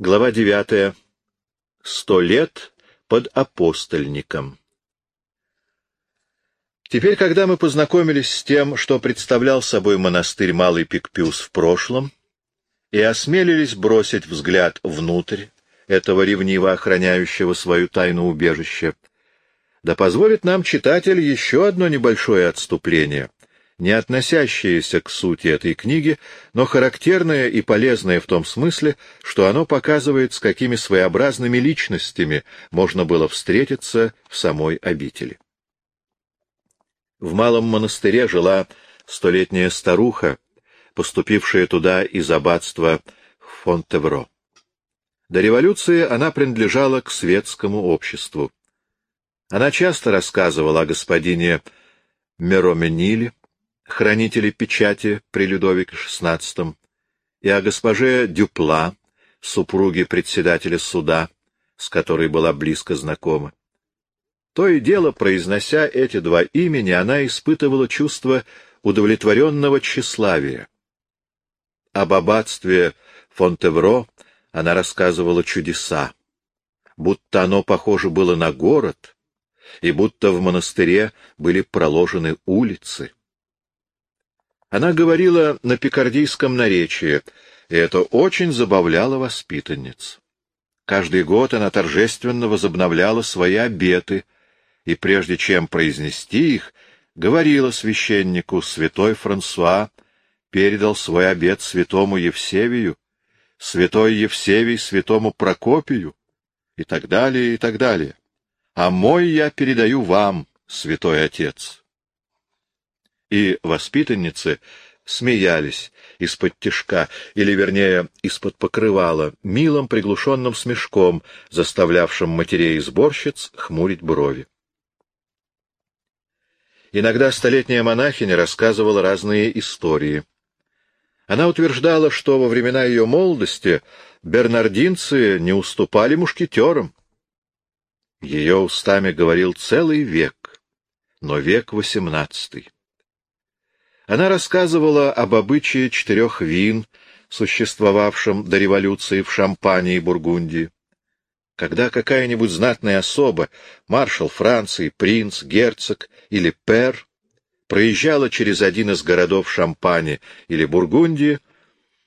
Глава девятая. Сто лет под апостольником. Теперь, когда мы познакомились с тем, что представлял собой монастырь Малый Пикпюс в прошлом, и осмелились бросить взгляд внутрь этого ревниво охраняющего свою тайну убежища, да позволит нам читатель еще одно небольшое отступление, не относящееся к сути этой книги, но характерное и полезное в том смысле, что оно показывает, с какими своеобразными личностями можно было встретиться в самой обители. В малом монастыре жила столетняя старуха, поступившая туда из аббатства Фонтевро. До революции она принадлежала к светскому обществу. Она часто рассказывала о господине Меромениле, хранителе печати при Людовике XVI, и о госпоже Дюпла, супруге председателя суда, с которой была близко знакома. То и дело, произнося эти два имени, она испытывала чувство удовлетворенного тщеславия. Об аббатстве Фонтевро она рассказывала чудеса, будто оно похоже было на город, и будто в монастыре были проложены улицы. Она говорила на пикардийском наречии, и это очень забавляло воспитанниц. Каждый год она торжественно возобновляла свои обеты, и прежде чем произнести их, говорила священнику святой Франсуа, передал свой обет святому Евсевию, святой Евсевий святому Прокопию и так далее, и так далее. А мой я передаю вам, святой отец. И воспитанницы смеялись из-под тишка, или, вернее, из-под покрывала, милым приглушенным смешком, заставлявшим матерей и сборщиц хмурить брови. Иногда столетняя монахиня рассказывала разные истории. Она утверждала, что во времена ее молодости бернардинцы не уступали мушкетерам. Ее устами говорил целый век, но век восемнадцатый. Она рассказывала об обычае четырех вин, существовавшем до революции в Шампании и Бургундии. Когда какая-нибудь знатная особа, маршал Франции, принц, герцог или пер, проезжала через один из городов Шампани или Бургундии,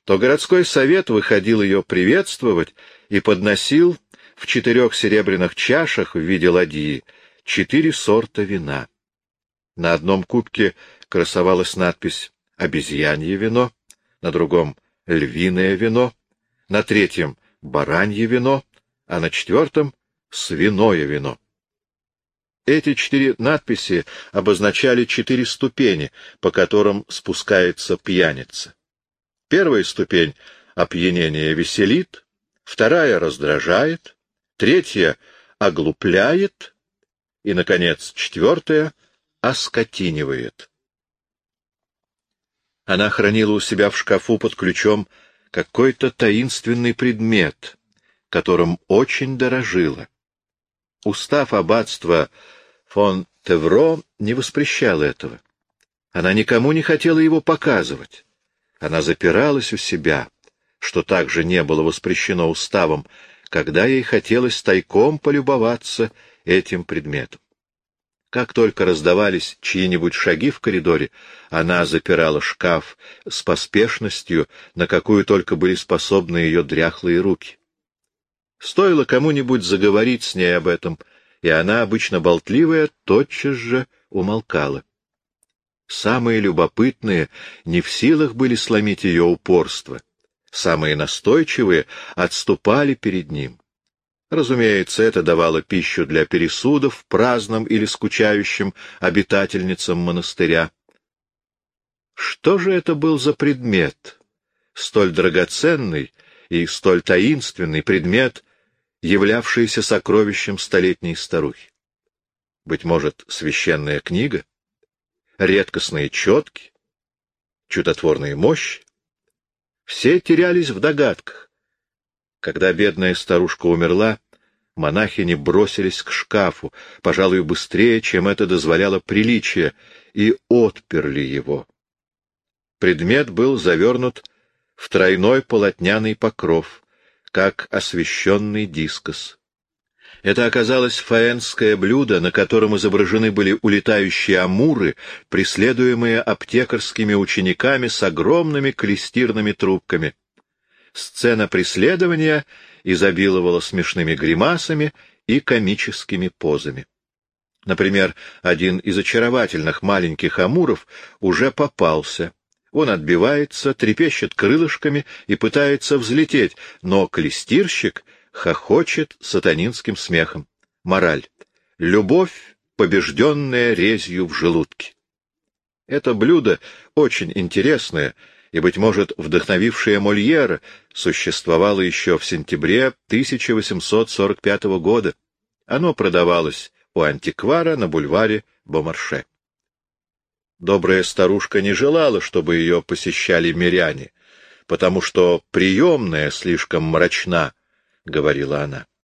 то городской совет выходил ее приветствовать и подносил в четырех серебряных чашах в виде ладьи четыре сорта вина. На одном кубке красовалась надпись «Обезьянье вино», на другом — «Львиное вино», на третьем — «Баранье вино», а на четвертом — «Свиное вино». Эти четыре надписи обозначали четыре ступени, по которым спускается пьяница. Первая ступень — опьянение веселит, вторая — раздражает, третья — оглупляет и, наконец, четвертая — оскотинивает. Она хранила у себя в шкафу под ключом какой-то таинственный предмет, которым очень дорожила. Устав аббатства фон Тевро не воспрещал этого. Она никому не хотела его показывать. Она запиралась у себя, что также не было воспрещено уставом, когда ей хотелось тайком полюбоваться этим предметом. Как только раздавались чьи-нибудь шаги в коридоре, она запирала шкаф с поспешностью, на какую только были способны ее дряхлые руки. Стоило кому-нибудь заговорить с ней об этом, и она, обычно болтливая, тотчас же умолкала. Самые любопытные не в силах были сломить ее упорство. Самые настойчивые отступали перед ним. Разумеется, это давало пищу для пересудов праздным или скучающим обитательницам монастыря. Что же это был за предмет? Столь драгоценный и столь таинственный предмет, являвшийся сокровищем столетней старухи. Быть может, священная книга? Редкостные четки? Чудотворные мощи? Все терялись в догадках. Когда бедная старушка умерла, монахини бросились к шкафу, пожалуй, быстрее, чем это дозволяло приличие, и отперли его. Предмет был завернут в тройной полотняный покров, как освещенный дискос. Это оказалось фаэнское блюдо, на котором изображены были улетающие амуры, преследуемые аптекарскими учениками с огромными клестирными трубками. Сцена преследования изобиловала смешными гримасами и комическими позами. Например, один из очаровательных маленьких амуров уже попался. Он отбивается, трепещет крылышками и пытается взлететь, но клестирщик хохочет сатанинским смехом. Мораль. Любовь, побежденная резью в желудке. Это блюдо очень интересное и, быть может, вдохновившее Мольера, существовало еще в сентябре 1845 года. Оно продавалось у антиквара на бульваре Бомарше. Добрая старушка не желала, чтобы ее посещали миряне, потому что приемная слишком мрачна, — говорила она.